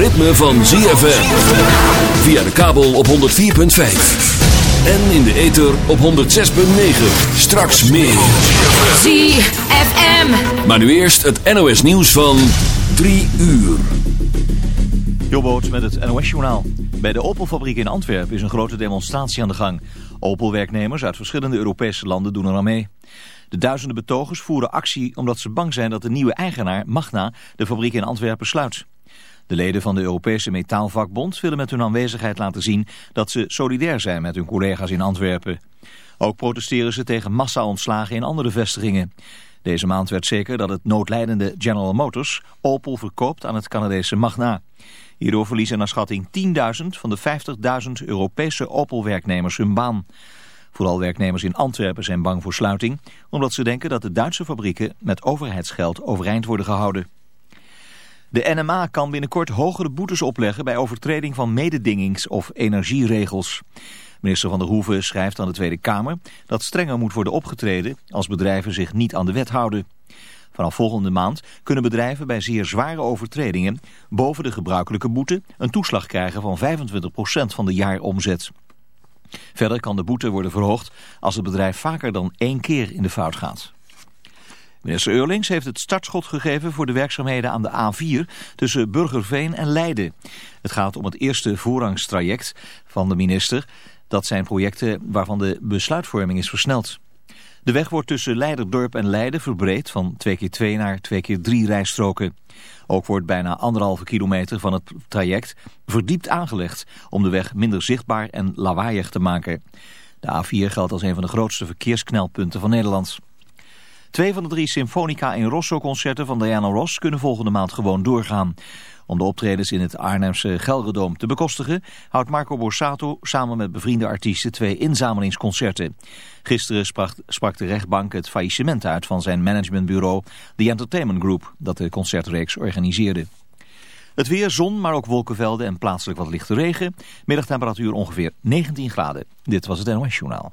ritme van ZFM. Via de kabel op 104.5. En in de ether op 106.9. Straks meer. ZFM. Maar nu eerst het NOS nieuws van 3 uur. Jobboot met het NOS-journaal. Bij de Opel-fabriek in Antwerpen is een grote demonstratie aan de gang. Opel-werknemers uit verschillende Europese landen doen er aan mee. De duizenden betogers voeren actie omdat ze bang zijn dat de nieuwe eigenaar, Magna, de fabriek in Antwerpen sluit. De leden van de Europese Metaalvakbond willen met hun aanwezigheid laten zien dat ze solidair zijn met hun collega's in Antwerpen. Ook protesteren ze tegen massa-ontslagen in andere vestigingen. Deze maand werd zeker dat het noodlijdende General Motors Opel verkoopt aan het Canadese Magna. Hierdoor verliezen naar schatting 10.000 van de 50.000 Europese Opel-werknemers hun baan. Vooral werknemers in Antwerpen zijn bang voor sluiting, omdat ze denken dat de Duitse fabrieken met overheidsgeld overeind worden gehouden. De NMA kan binnenkort hogere boetes opleggen bij overtreding van mededingings- of energieregels. Minister van der Hoeven schrijft aan de Tweede Kamer dat strenger moet worden opgetreden als bedrijven zich niet aan de wet houden. Vanaf volgende maand kunnen bedrijven bij zeer zware overtredingen boven de gebruikelijke boete een toeslag krijgen van 25% van de jaaromzet. Verder kan de boete worden verhoogd als het bedrijf vaker dan één keer in de fout gaat. Minister Eurlings heeft het startschot gegeven voor de werkzaamheden aan de A4 tussen Burgerveen en Leiden. Het gaat om het eerste voorrangstraject van de minister. Dat zijn projecten waarvan de besluitvorming is versneld. De weg wordt tussen Leiderdorp en Leiden verbreed van 2 keer 2 naar 2 keer 3 rijstroken. Ook wordt bijna anderhalve kilometer van het traject verdiept aangelegd om de weg minder zichtbaar en lawaaiig te maken. De A4 geldt als een van de grootste verkeersknelpunten van Nederland. Twee van de drie Symfonica in Rosso-concerten van Diana Ross kunnen volgende maand gewoon doorgaan. Om de optredens in het Arnhemse Gelredome te bekostigen... houdt Marco Borsato samen met bevriende artiesten twee inzamelingsconcerten. Gisteren sprak, sprak de rechtbank het faillissement uit van zijn managementbureau... The Entertainment Group, dat de concertreeks organiseerde. Het weer, zon, maar ook wolkenvelden en plaatselijk wat lichte regen. Middagtemperatuur ongeveer 19 graden. Dit was het NOS Journaal.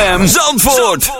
ZFM Zandvoort.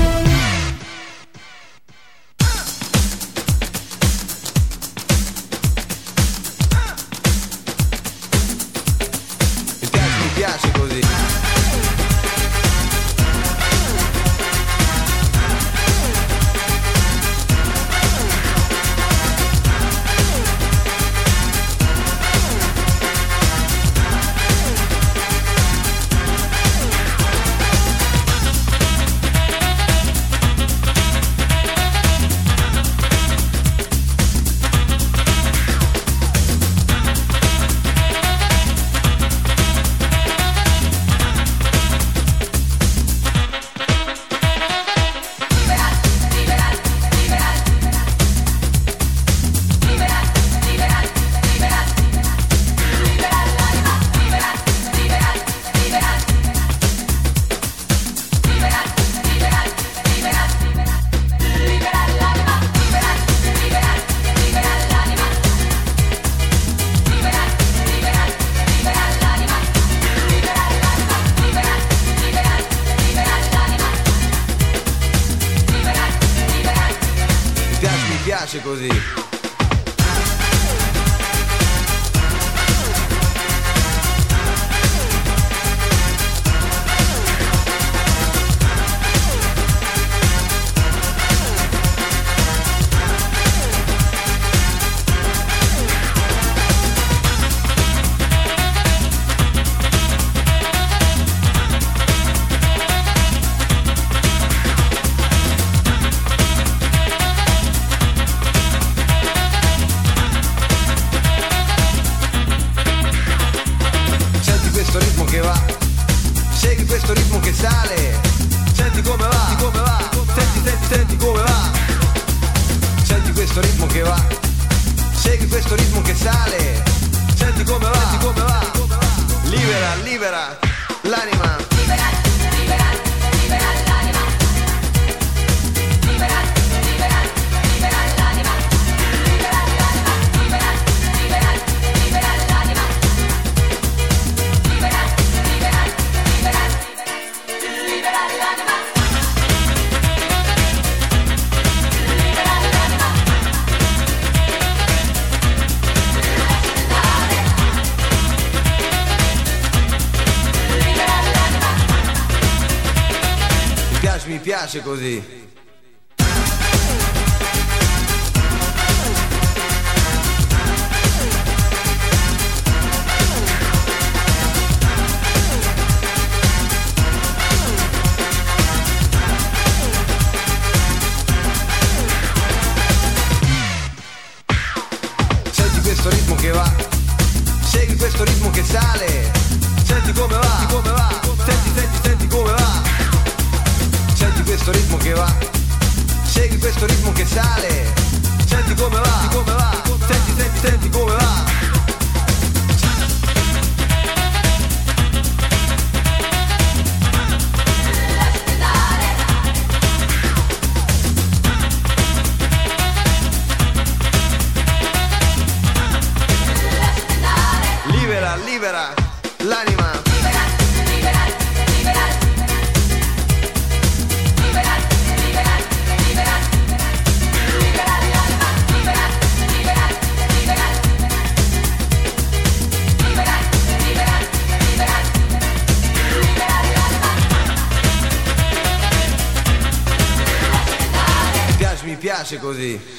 Worthy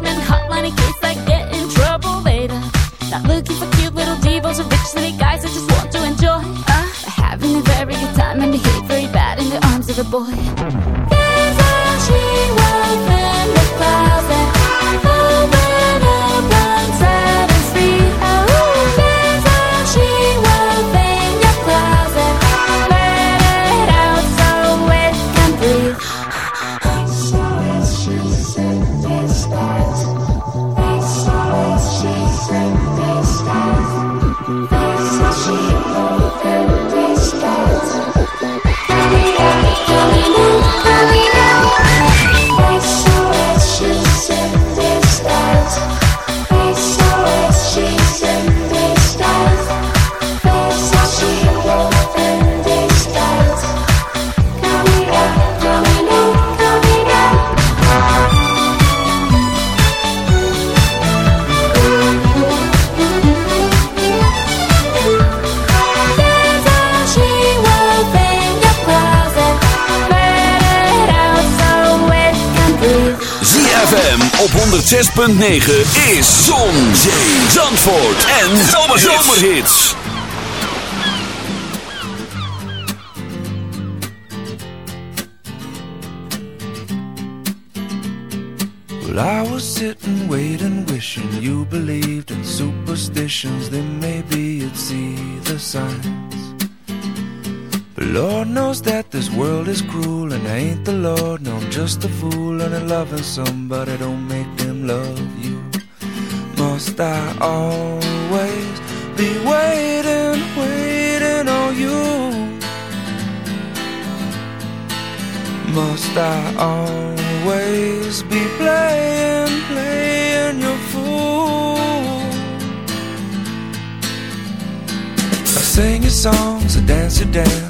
department hotline in case I get in trouble later. Not looking for cute little devils or rich city guys. I just want to enjoy uh, having a very good time and behave very bad in the arms of a boy. There's a she-wolf in the closet. 106.9 is Zon, Zandvoort en Zomerhits. Well, I was sitting, waiting, wishing you believed in superstitions. Then maybe you'd see the signs. But Lord knows that this world is cruel, and I ain't the Lord. No, I'm just a fool, loving somebody don't make them love you. Must I always be waiting, waiting on you? Must I always be playing, playing your fool? I sang your songs, I dance your dance,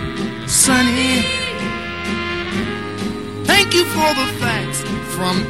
Sunny, thank you for the facts from